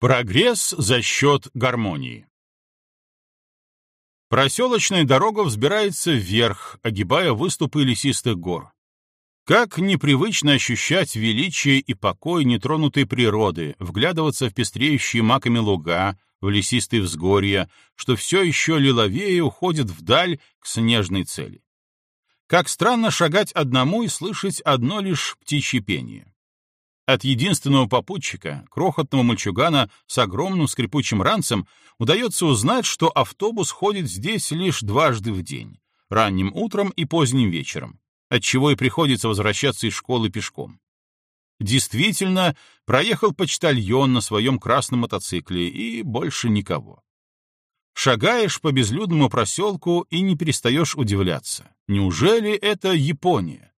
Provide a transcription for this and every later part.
Прогресс за счет гармонии. Проселочная дорога взбирается вверх, огибая выступы лесистых гор. Как непривычно ощущать величие и покой нетронутой природы, вглядываться в пестреющие маками луга, в лесистые взгорья, что все еще лиловее уходит вдаль к снежной цели. Как странно шагать одному и слышать одно лишь птичье пение. От единственного попутчика, крохотного мальчугана с огромным скрипучим ранцем, удается узнать, что автобус ходит здесь лишь дважды в день — ранним утром и поздним вечером, отчего и приходится возвращаться из школы пешком. Действительно, проехал почтальон на своем красном мотоцикле, и больше никого. Шагаешь по безлюдному проселку и не перестаешь удивляться. Неужели это Япония?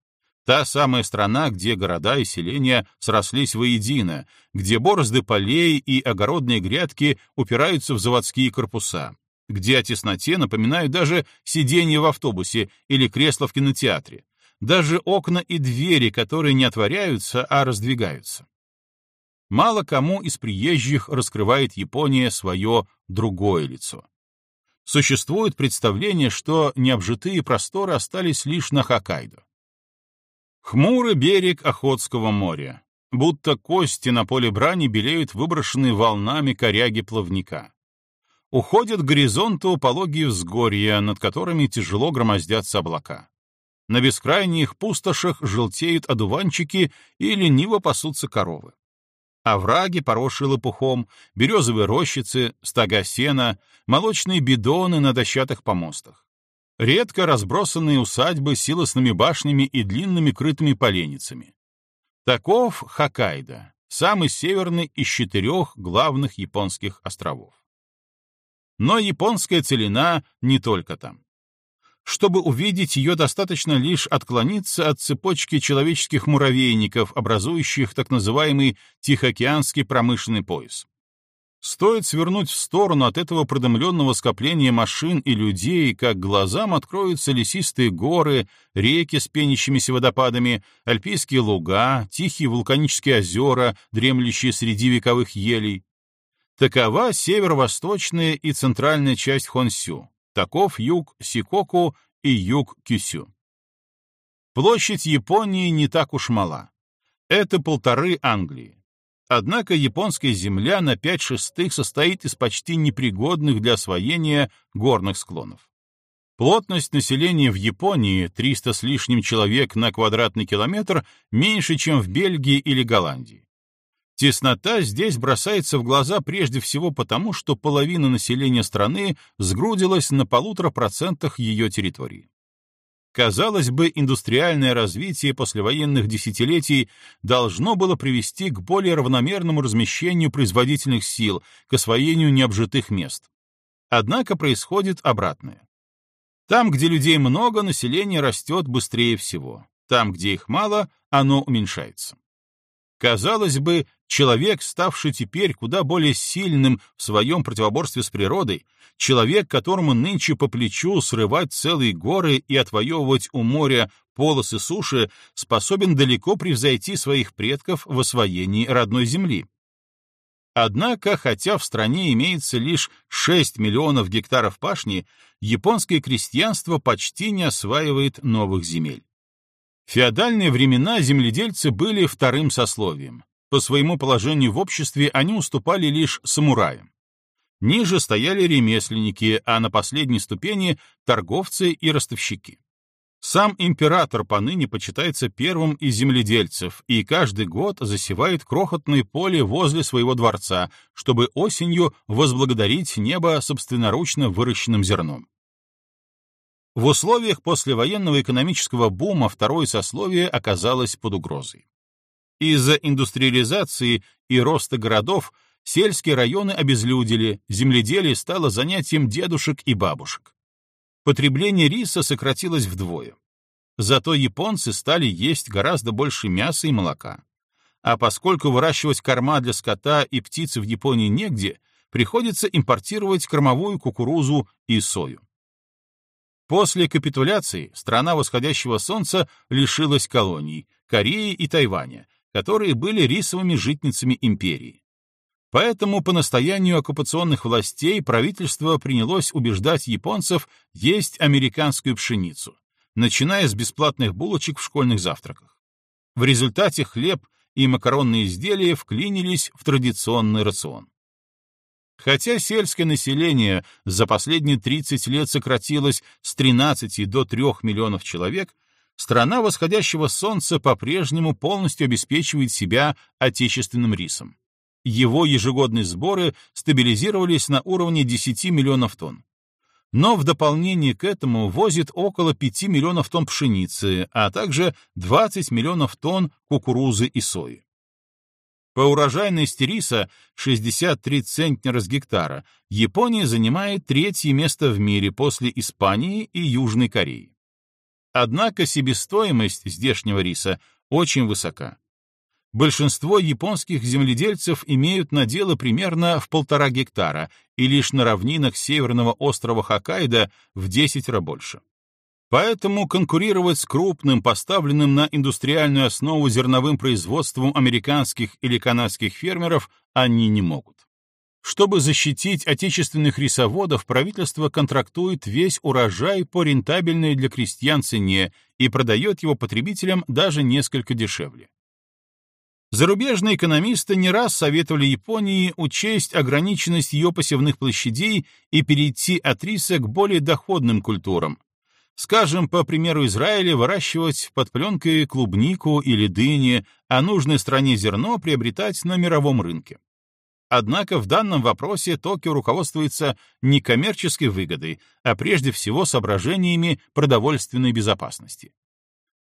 Та самая страна, где города и селения срослись воедино, где борозды полей и огородные грядки упираются в заводские корпуса, где о тесноте напоминают даже сиденье в автобусе или кресло в кинотеатре, даже окна и двери, которые не отворяются, а раздвигаются. Мало кому из приезжих раскрывает Япония свое другое лицо. Существует представление, что необжитые просторы остались лишь на Хоккайдо. Хмурый берег Охотского моря. Будто кости на поле брани белеют выброшенные волнами коряги плавника. Уходят к горизонту пологие взгорья, над которыми тяжело громоздятся облака. На бескрайних пустошах желтеют одуванчики и лениво пасутся коровы. Овраги, поросшие лопухом, березовые рощицы, стога сена, молочные бидоны на дощатых помостах редко разбросанные усадьбы с силосными башнями и длинными крытыми поленницами. Таков Хоккайдо, самый северный из четырех главных японских островов. Но японская целина не только там. Чтобы увидеть ее, достаточно лишь отклониться от цепочки человеческих муравейников, образующих так называемый Тихоокеанский промышленный пояс. Стоит свернуть в сторону от этого продымленного скопления машин и людей, как глазам откроются лесистые горы, реки с пенящимися водопадами, альпийские луга, тихие вулканические озера, дремлющие среди вековых елей. Такова северо-восточная и центральная часть Хонсю. Таков юг Сикоку и юг Кюсю. Площадь Японии не так уж мала. Это полторы Англии. Однако японская земля на пять шестых состоит из почти непригодных для освоения горных склонов. Плотность населения в Японии 300 с лишним человек на квадратный километр меньше, чем в Бельгии или Голландии. Теснота здесь бросается в глаза прежде всего потому, что половина населения страны сгрудилась на полутора процентах ее территории. Казалось бы, индустриальное развитие послевоенных десятилетий должно было привести к более равномерному размещению производительных сил, к освоению необжитых мест. Однако происходит обратное. Там, где людей много, население растет быстрее всего. Там, где их мало, оно уменьшается. Казалось бы, человек, ставший теперь куда более сильным в своем противоборстве с природой, человек, которому нынче по плечу срывать целые горы и отвоевывать у моря полосы суши, способен далеко превзойти своих предков в освоении родной земли. Однако, хотя в стране имеется лишь 6 миллионов гектаров пашни, японское крестьянство почти не осваивает новых земель. Феодальные времена земледельцы были вторым сословием. По своему положению в обществе они уступали лишь самураям. Ниже стояли ремесленники, а на последней ступени — торговцы и ростовщики. Сам император поныне почитается первым из земледельцев и каждый год засевает крохотное поле возле своего дворца, чтобы осенью возблагодарить небо собственноручно выращенным зерном. В условиях послевоенного экономического бума второе сословие оказалось под угрозой. Из-за индустриализации и роста городов сельские районы обезлюдили, земледелие стало занятием дедушек и бабушек. Потребление риса сократилось вдвое. Зато японцы стали есть гораздо больше мяса и молока. А поскольку выращивать корма для скота и птицы в Японии негде, приходится импортировать кормовую кукурузу и сою. После капитуляции страна восходящего солнца лишилась колоний — Кореи и Тайваня, которые были рисовыми житницами империи. Поэтому по настоянию оккупационных властей правительство принялось убеждать японцев есть американскую пшеницу, начиная с бесплатных булочек в школьных завтраках. В результате хлеб и макаронные изделия вклинились в традиционный рацион. Хотя сельское население за последние 30 лет сократилось с 13 до 3 миллионов человек, страна восходящего солнца по-прежнему полностью обеспечивает себя отечественным рисом. Его ежегодные сборы стабилизировались на уровне 10 миллионов тонн. Но в дополнение к этому возит около 5 миллионов тонн пшеницы, а также 20 миллионов тонн кукурузы и сои. По урожайности риса 63 центнера с гектара Япония занимает третье место в мире после Испании и Южной Кореи. Однако себестоимость здешнего риса очень высока. Большинство японских земледельцев имеют наделы примерно в полтора гектара и лишь на равнинах северного острова Хоккайдо в 10 раз больше. Поэтому конкурировать с крупным, поставленным на индустриальную основу зерновым производством американских или канадских фермеров они не могут. Чтобы защитить отечественных рисоводов, правительство контрактует весь урожай по рентабельной для крестьян цене и продает его потребителям даже несколько дешевле. Зарубежные экономисты не раз советовали Японии учесть ограниченность ее посевных площадей и перейти от риса к более доходным культурам, Скажем, по примеру Израиля, выращивать под пленкой клубнику или дыни, а нужной стране зерно приобретать на мировом рынке. Однако в данном вопросе Токио руководствуется не коммерческой выгодой, а прежде всего соображениями продовольственной безопасности.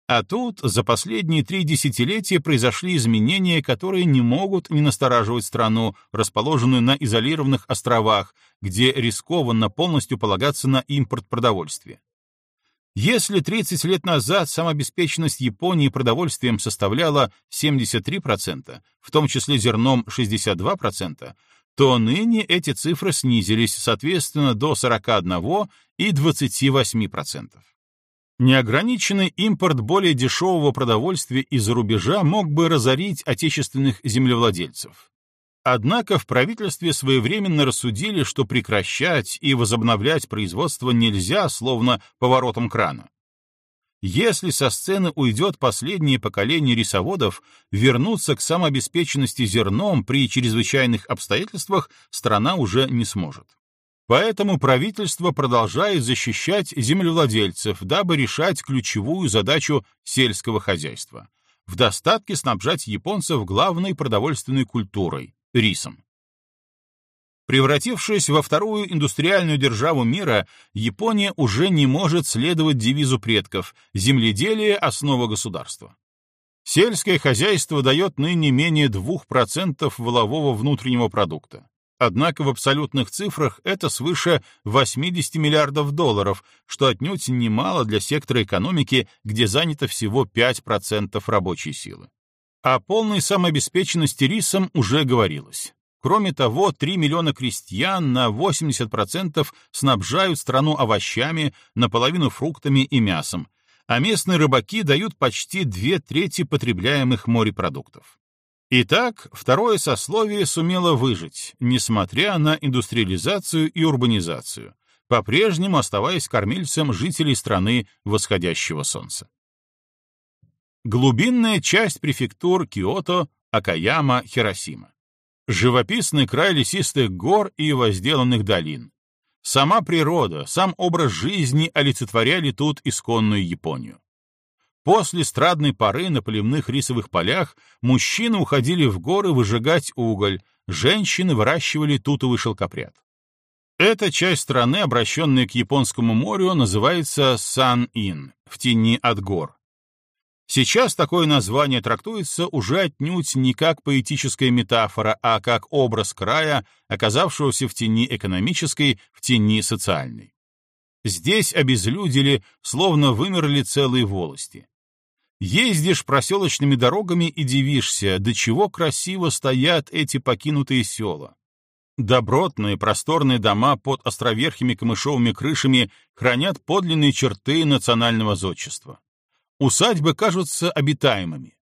А тут за последние три десятилетия произошли изменения, которые не могут не настораживать страну, расположенную на изолированных островах, где рискованно полностью полагаться на импорт продовольствия. Если 30 лет назад самообеспеченность Японии продовольствием составляла 73%, в том числе зерном 62%, то ныне эти цифры снизились, соответственно, до 41 и 28%. Неограниченный импорт более дешевого продовольствия из-за рубежа мог бы разорить отечественных землевладельцев. Однако в правительстве своевременно рассудили, что прекращать и возобновлять производство нельзя, словно поворотом крана. Если со сцены уйдет последнее поколение рисоводов, вернуться к самообеспеченности зерном при чрезвычайных обстоятельствах страна уже не сможет. Поэтому правительство продолжает защищать землевладельцев, дабы решать ключевую задачу сельского хозяйства — в достатке снабжать японцев главной продовольственной культурой рисом. Превратившись во вторую индустриальную державу мира, Япония уже не может следовать девизу предков «Земледелие – основа государства». Сельское хозяйство дает ныне менее 2% волового внутреннего продукта. Однако в абсолютных цифрах это свыше 80 миллиардов долларов, что отнюдь немало для сектора экономики, где занято всего 5% рабочей силы. О полной самообеспеченности рисом уже говорилось. Кроме того, 3 миллиона крестьян на 80% снабжают страну овощами, наполовину фруктами и мясом, а местные рыбаки дают почти две трети потребляемых морепродуктов. Итак, второе сословие сумело выжить, несмотря на индустриализацию и урбанизацию, по-прежнему оставаясь кормильцем жителей страны восходящего солнца. Глубинная часть префектур Киото, Акаяма, Хиросима. Живописный край лесистых гор и возделанных долин. Сама природа, сам образ жизни олицетворяли тут исконную Японию. После страдной поры на поливных рисовых полях мужчины уходили в горы выжигать уголь, женщины выращивали тутовый шелкопряд. Эта часть страны, обращенная к Японскому морю, называется Сан-Ин, в тени от гор. Сейчас такое название трактуется уже отнюдь не как поэтическая метафора, а как образ края, оказавшегося в тени экономической, в тени социальной. Здесь обезлюдили, словно вымерли целые волости. Ездишь проселочными дорогами и дивишься, до чего красиво стоят эти покинутые села. Добротные просторные дома под островерхими камышовыми крышами хранят подлинные черты национального зодчества. Усадьбы кажутся обитаемыми.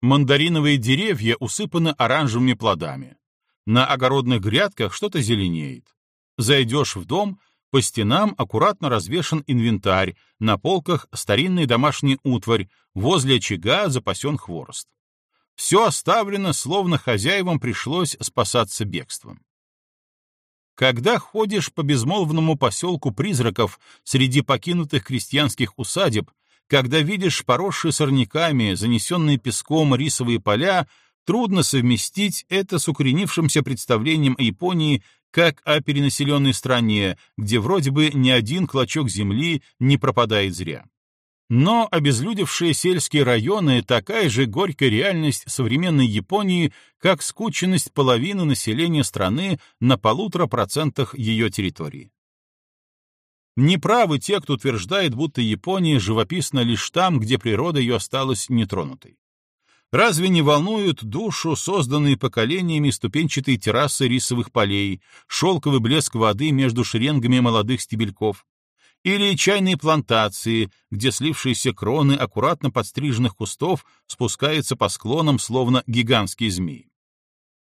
Мандариновые деревья усыпаны оранжевыми плодами. На огородных грядках что-то зеленеет. Зайдешь в дом, по стенам аккуратно развешан инвентарь, на полках старинный домашний утварь, возле очага запасен хворост. Все оставлено, словно хозяевам пришлось спасаться бегством. Когда ходишь по безмолвному поселку призраков среди покинутых крестьянских усадеб, когда видишь поросшие сорняками, занесенные песком рисовые поля, трудно совместить это с укоренившимся представлением о Японии как о перенаселенной стране, где вроде бы ни один клочок земли не пропадает зря. Но обезлюдевшие сельские районы — такая же горькая реальность современной Японии, как скученность половины населения страны на полутора процентах ее территории. Неправы те, кто утверждает, будто Япония живописна лишь там, где природа ее осталась нетронутой. Разве не волнуют душу созданные поколениями ступенчатые террасы рисовых полей, шелковый блеск воды между шеренгами молодых стебельков? Или чайные плантации, где слившиеся кроны аккуратно подстриженных кустов спускаются по склонам, словно гигантские змеи?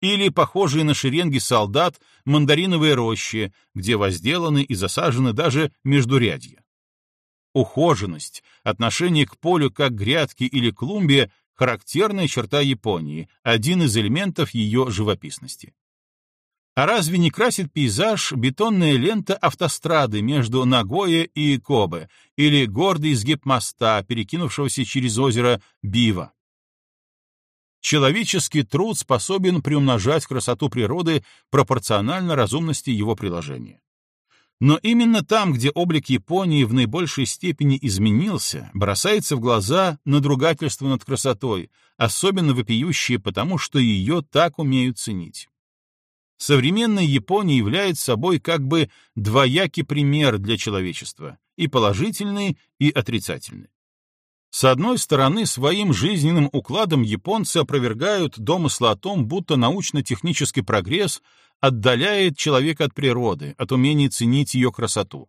Или похожие на шеренги солдат мандариновые рощи, где возделаны и засажены даже междурядья? Ухоженность, отношение к полю как грядке или клумбе характерная черта Японии, один из элементов ее живописности. А разве не красит пейзаж бетонная лента автострады между Нагоя и Кобе или гордый изгиб моста, перекинувшегося через озеро Бива? Человеческий труд способен приумножать красоту природы пропорционально разумности его приложения. Но именно там, где облик Японии в наибольшей степени изменился, бросается в глаза надругательство над красотой, особенно вопиющее потому, что ее так умеют ценить. Современная Япония является собой как бы двоякий пример для человечества, и положительный, и отрицательный. С одной стороны, своим жизненным укладом японцы опровергают домыслы о том, будто научно-технический прогресс отдаляет человека от природы, от умения ценить ее красоту.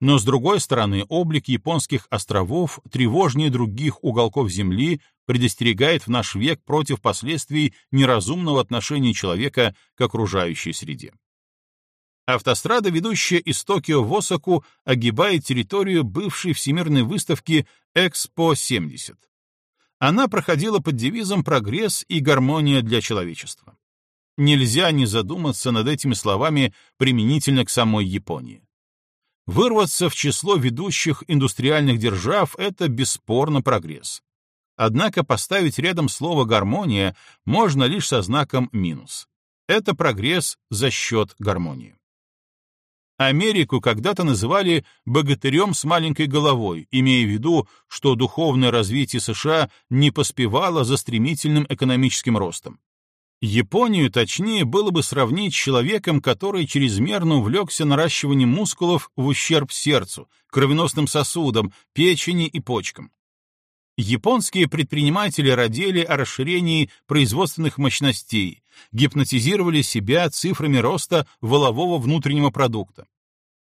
Но, с другой стороны, облик японских островов тревожнее других уголков Земли предостерегает в наш век против последствий неразумного отношения человека к окружающей среде. Автострада, ведущая из Токио в Осаку, огибает территорию бывшей всемирной выставки Экспо-70. Она проходила под девизом «Прогресс и гармония для человечества». Нельзя не задуматься над этими словами применительно к самой Японии. Вырваться в число ведущих индустриальных держав — это бесспорно прогресс. Однако поставить рядом слово «гармония» можно лишь со знаком минус. Это прогресс за счет гармонии. Америку когда-то называли «богатырем с маленькой головой», имея в виду, что духовное развитие США не поспевало за стремительным экономическим ростом. Японию точнее было бы сравнить с человеком, который чрезмерно увлекся наращиванием мускулов в ущерб сердцу, кровеносным сосудам, печени и почкам. Японские предприниматели родили о расширении производственных мощностей, гипнотизировали себя цифрами роста волового внутреннего продукта.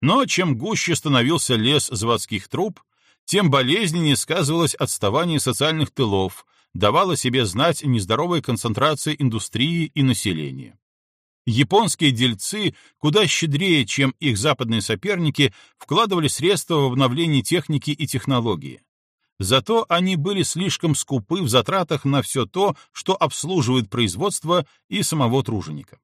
Но чем гуще становился лес заводских труб, тем болезненнее сказывалось отставание социальных тылов, давала себе знать нездоровая концентрация индустрии и населения. Японские дельцы куда щедрее, чем их западные соперники, вкладывали средства в обновление техники и технологии. Зато они были слишком скупы в затратах на все то, что обслуживает производство и самого труженика.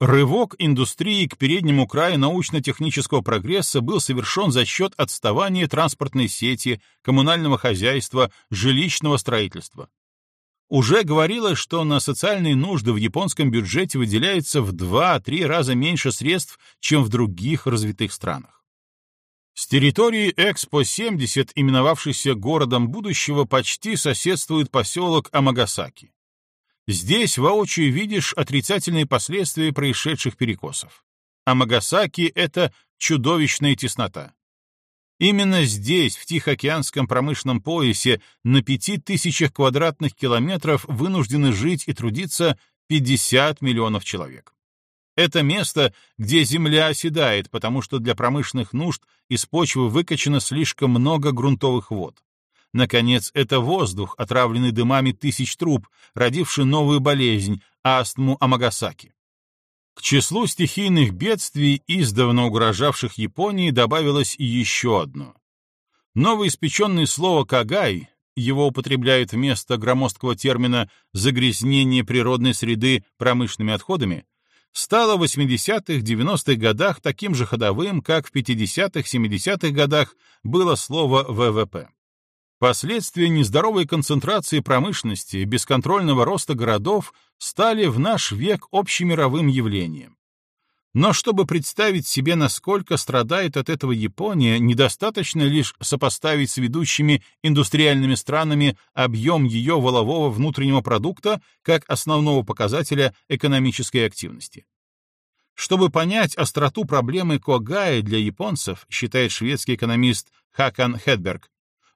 Рывок индустрии к переднему краю научно-технического прогресса был совершен за счет отставания транспортной сети, коммунального хозяйства, жилищного строительства. Уже говорилось, что на социальные нужды в японском бюджете выделяется в 2-3 раза меньше средств, чем в других развитых странах. С территории Экспо-70, именовавшейся городом будущего, почти соседствует поселок Амагасаки. Здесь воочию видишь отрицательные последствия происшедших перекосов. Амагасаки — это чудовищная теснота. Именно здесь, в Тихоокеанском промышленном поясе, на пяти тысячах квадратных километров вынуждены жить и трудиться 50 миллионов человек. Это место, где земля оседает, потому что для промышленных нужд из почвы выкачано слишком много грунтовых вод. Наконец, это воздух, отравленный дымами тысяч труб, родивший новую болезнь — астму Амагасаки. К числу стихийных бедствий, издавна угрожавших Японии, добавилось и еще одно. Новоиспеченное слово «кагай» его употребляют вместо громоздкого термина «загрязнение природной среды промышленными отходами», стало в 80-х-90-х годах таким же ходовым, как в 50-х-70-х годах было слово «ВВП». Последствия нездоровой концентрации промышленности, бесконтрольного роста городов стали в наш век общемировым явлением. Но чтобы представить себе, насколько страдает от этого Япония, недостаточно лишь сопоставить с ведущими индустриальными странами объем ее волового внутреннего продукта как основного показателя экономической активности. Чтобы понять остроту проблемы Когая для японцев, считает шведский экономист Хакан Хедберг,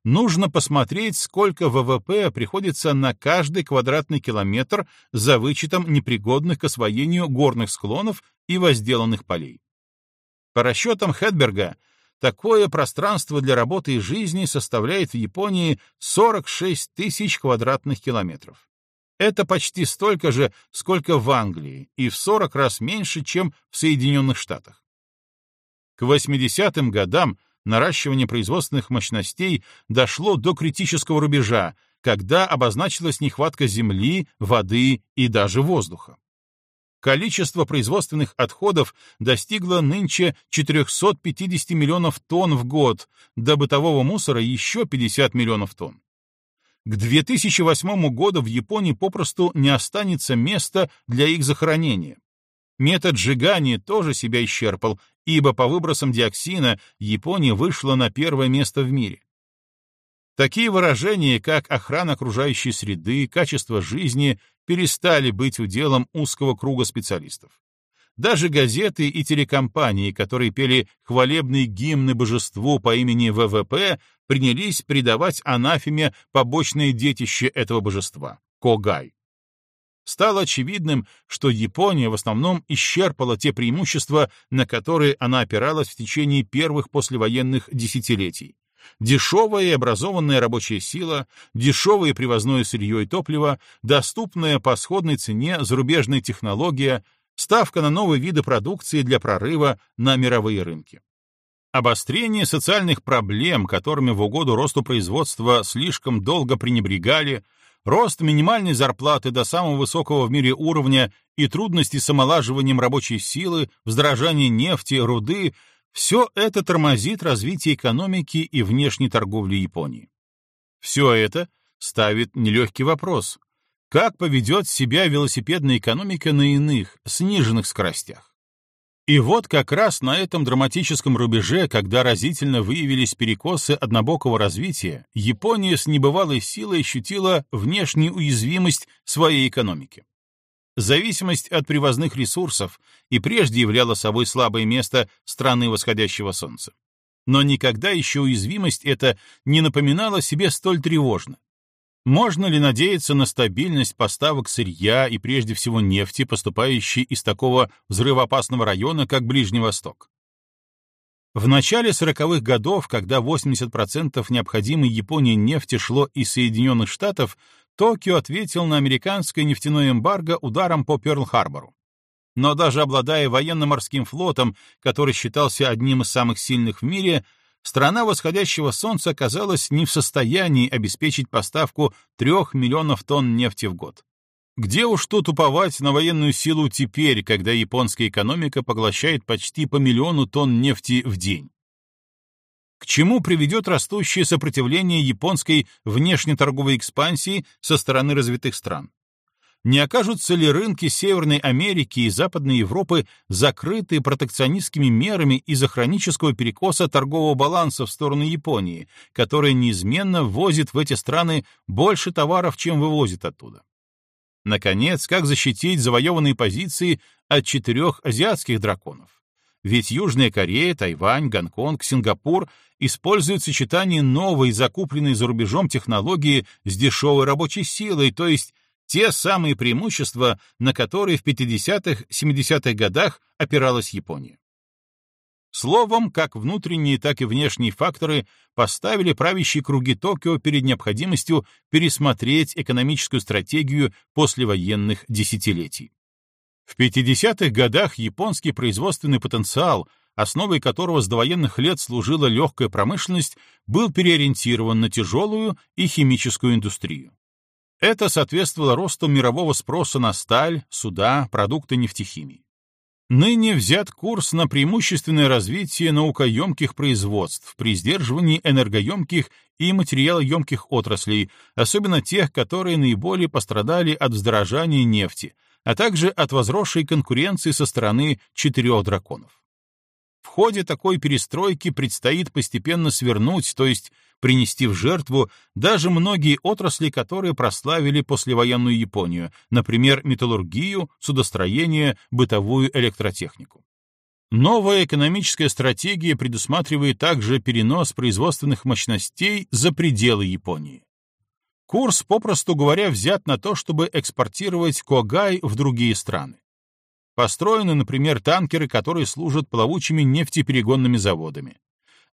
нужно посмотреть, сколько ВВП приходится на каждый квадратный километр за вычетом непригодных к освоению горных склонов и возделанных полей. По расчетам Хедберга, такое пространство для работы и жизни составляет в Японии 46 тысяч квадратных километров. Это почти столько же, сколько в Англии, и в 40 раз меньше, чем в Соединенных Штатах. К 80-м годам наращивание производственных мощностей дошло до критического рубежа, когда обозначилась нехватка земли, воды и даже воздуха. Количество производственных отходов достигло нынче 450 миллионов тонн в год, до бытового мусора еще 50 миллионов тонн. К 2008 году в Японии попросту не останется места для их захоронения. Метод сжигания тоже себя исчерпал, ибо по выбросам диоксина Япония вышла на первое место в мире. Такие выражения, как охрана окружающей среды, качество жизни, перестали быть уделом узкого круга специалистов. Даже газеты и телекомпании, которые пели хвалебные гимны божеству по имени ВВП, принялись придавать анафеме побочное детище этого божества — Когай. Стало очевидным, что Япония в основном исчерпала те преимущества, на которые она опиралась в течение первых послевоенных десятилетий дешевая и образованная рабочая сила, дешевое привозное сырье и топливо, доступная по сходной цене зарубежная технология, ставка на новые виды продукции для прорыва на мировые рынки. Обострение социальных проблем, которыми в угоду росту производства слишком долго пренебрегали, рост минимальной зарплаты до самого высокого в мире уровня и трудности с омолаживанием рабочей силы, вздорожание нефти, руды все это тормозит развитие экономики и внешней торговли Японии. Все это ставит нелегкий вопрос. Как поведет себя велосипедная экономика на иных, сниженных скоростях? И вот как раз на этом драматическом рубеже, когда разительно выявились перекосы однобокого развития, Япония с небывалой силой ощутила внешнюю уязвимость своей экономики. Зависимость от привозных ресурсов и прежде являла собой слабое место страны восходящего солнца. Но никогда еще уязвимость эта не напоминала себе столь тревожно. Можно ли надеяться на стабильность поставок сырья и прежде всего нефти, поступающей из такого взрывоопасного района, как Ближний Восток? В начале 40-х годов, когда 80% необходимой Японии нефти шло из Соединенных Штатов, Токио ответил на американское нефтяное эмбарго ударом по Пёрл-Харбору. Но даже обладая военно-морским флотом, который считался одним из самых сильных в мире, страна восходящего солнца оказалась не в состоянии обеспечить поставку трех миллионов тонн нефти в год. Где уж тут уповать на военную силу теперь, когда японская экономика поглощает почти по миллиону тонн нефти в день? К чему приведет растущее сопротивление японской внешнеторговой экспансии со стороны развитых стран? Не окажутся ли рынки Северной Америки и Западной Европы закрыты протекционистскими мерами из-за хронического перекоса торгового баланса в сторону Японии, которая неизменно ввозит в эти страны больше товаров, чем вывозит оттуда? Наконец, как защитить завоеванные позиции от четырех азиатских драконов? Ведь Южная Корея, Тайвань, Гонконг, Сингапур используют сочетание новой, закупленной за рубежом технологии с дешевой рабочей силой, то есть те самые преимущества, на которые в 50-х, 70-х годах опиралась Япония. Словом, как внутренние, так и внешние факторы поставили правящие круги Токио перед необходимостью пересмотреть экономическую стратегию послевоенных десятилетий. В 50-х годах японский производственный потенциал, основой которого с довоенных лет служила легкая промышленность, был переориентирован на тяжелую и химическую индустрию. Это соответствовало росту мирового спроса на сталь, суда, продукты нефтехимии. Ныне взят курс на преимущественное развитие наукоемких производств при сдерживании энергоемких и материалоемких отраслей, особенно тех, которые наиболее пострадали от вздорожания нефти, а также от возросшей конкуренции со стороны четырех драконов. В ходе такой перестройки предстоит постепенно свернуть, то есть принести в жертву даже многие отрасли, которые прославили послевоенную Японию, например, металлургию, судостроение, бытовую электротехнику. Новая экономическая стратегия предусматривает также перенос производственных мощностей за пределы Японии. Курс, попросту говоря, взят на то, чтобы экспортировать Когай в другие страны. Построены, например, танкеры, которые служат плавучими нефтеперегонными заводами.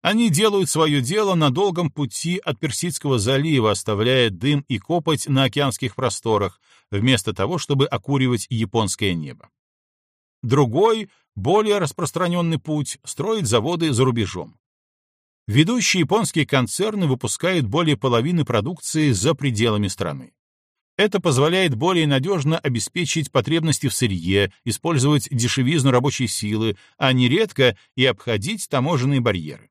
Они делают свое дело на долгом пути от Персидского залива, оставляя дым и копоть на океанских просторах, вместо того, чтобы окуривать японское небо. Другой, более распространенный путь — строить заводы за рубежом. Ведущие японские концерны выпускают более половины продукции за пределами страны. Это позволяет более надежно обеспечить потребности в сырье, использовать дешевизну рабочей силы, а нередко и обходить таможенные барьеры.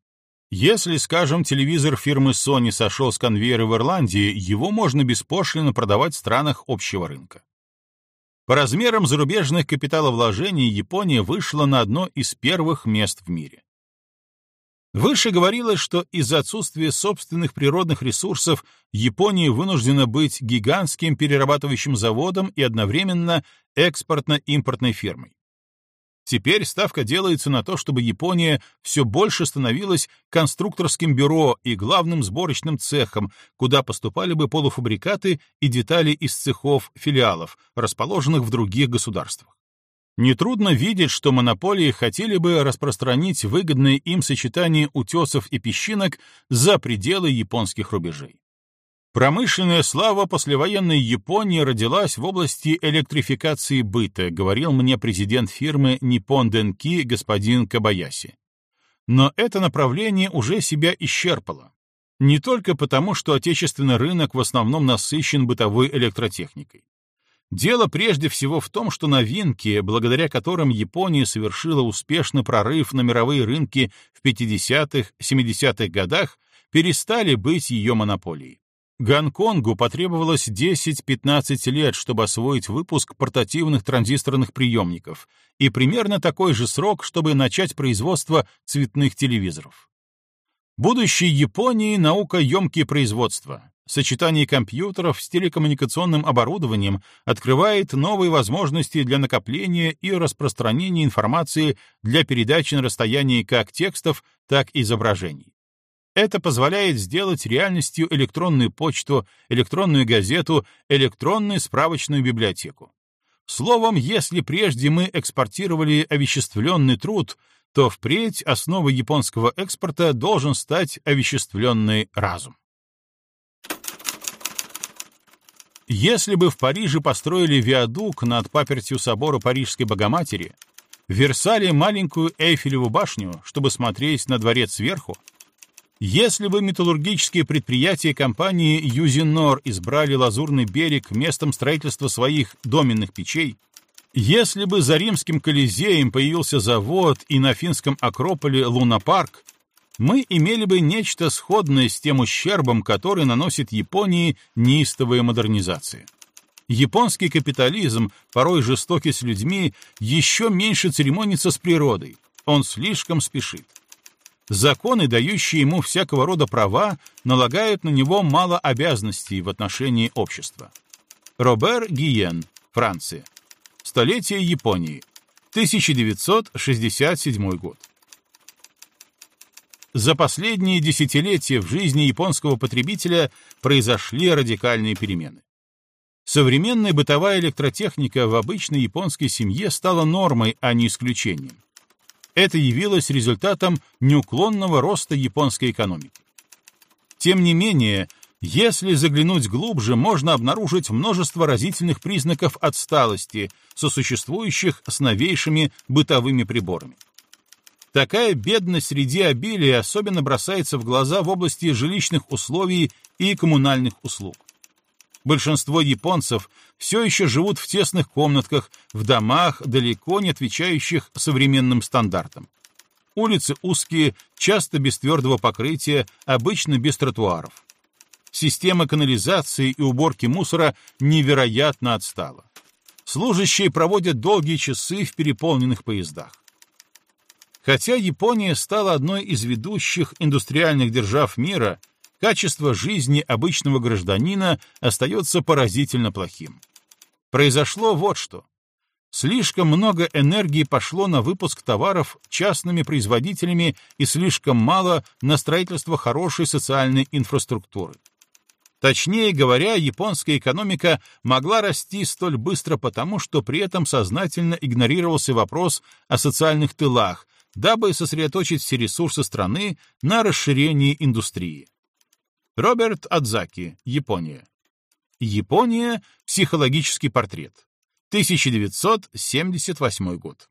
Если, скажем, телевизор фирмы Sony сошел с конвейера в Ирландии, его можно беспошлино продавать в странах общего рынка. По размерам зарубежных капиталовложений Япония вышла на одно из первых мест в мире. Выше говорилось, что из-за отсутствия собственных природных ресурсов Япония вынуждена быть гигантским перерабатывающим заводом и одновременно экспортно-импортной фирмой. Теперь ставка делается на то, чтобы Япония все больше становилась конструкторским бюро и главным сборочным цехом, куда поступали бы полуфабрикаты и детали из цехов филиалов, расположенных в других государствах. Нетрудно видеть, что монополии хотели бы распространить выгодное им сочетание утесов и песчинок за пределы японских рубежей. Промышленная слава послевоенной Японии родилась в области электрификации быта, говорил мне президент фирмы Nippon Denki господин Кабаяси. Но это направление уже себя исчерпало. Не только потому, что отечественный рынок в основном насыщен бытовой электротехникой. Дело прежде всего в том, что новинки, благодаря которым Япония совершила успешный прорыв на мировые рынки в 50-х, 70-х годах, перестали быть ее монополией. Гонконгу потребовалось 10-15 лет, чтобы освоить выпуск портативных транзисторных приемников, и примерно такой же срок, чтобы начать производство цветных телевизоров. Будущее Японии — наукоемкие производства. Сочетание компьютеров с телекоммуникационным оборудованием открывает новые возможности для накопления и распространения информации для передачи на расстоянии как текстов, так и изображений. Это позволяет сделать реальностью электронную почту, электронную газету, электронную справочную библиотеку. Словом, если прежде мы экспортировали овеществленный труд, то впредь основой японского экспорта должен стать овеществленный разум. Если бы в Париже построили виадук над папертью собора Парижской Богоматери, в Версале маленькую Эйфелеву башню, чтобы смотреть на дворец сверху, если бы металлургические предприятия компании Юзинор избрали Лазурный берег местом строительства своих доменных печей, если бы за римским Колизеем появился завод и на финском Акрополе Лунапарк, мы имели бы нечто сходное с тем ущербом, который наносит Японии неистовая модернизация. Японский капитализм, порой жестокий с людьми, еще меньше церемонится с природой. Он слишком спешит. Законы, дающие ему всякого рода права, налагают на него мало обязанностей в отношении общества. Робер Гиен, Франция. Столетие Японии. 1967 год. За последние десятилетия в жизни японского потребителя произошли радикальные перемены. Современная бытовая электротехника в обычной японской семье стала нормой, а не исключением. Это явилось результатом неуклонного роста японской экономики. Тем не менее, Если заглянуть глубже, можно обнаружить множество разительных признаков отсталости, сосуществующих с новейшими бытовыми приборами. Такая бедность среди обилия особенно бросается в глаза в области жилищных условий и коммунальных услуг. Большинство японцев все еще живут в тесных комнатках, в домах, далеко не отвечающих современным стандартам. Улицы узкие, часто без твердого покрытия, обычно без тротуаров. Система канализации и уборки мусора невероятно отстала. Служащие проводят долгие часы в переполненных поездах. Хотя Япония стала одной из ведущих индустриальных держав мира, качество жизни обычного гражданина остается поразительно плохим. Произошло вот что. Слишком много энергии пошло на выпуск товаров частными производителями и слишком мало на строительство хорошей социальной инфраструктуры. Точнее говоря, японская экономика могла расти столь быстро потому, что при этом сознательно игнорировался вопрос о социальных тылах, дабы сосредоточить все ресурсы страны на расширении индустрии. Роберт Адзаки, Япония. Япония. Психологический портрет. 1978 год.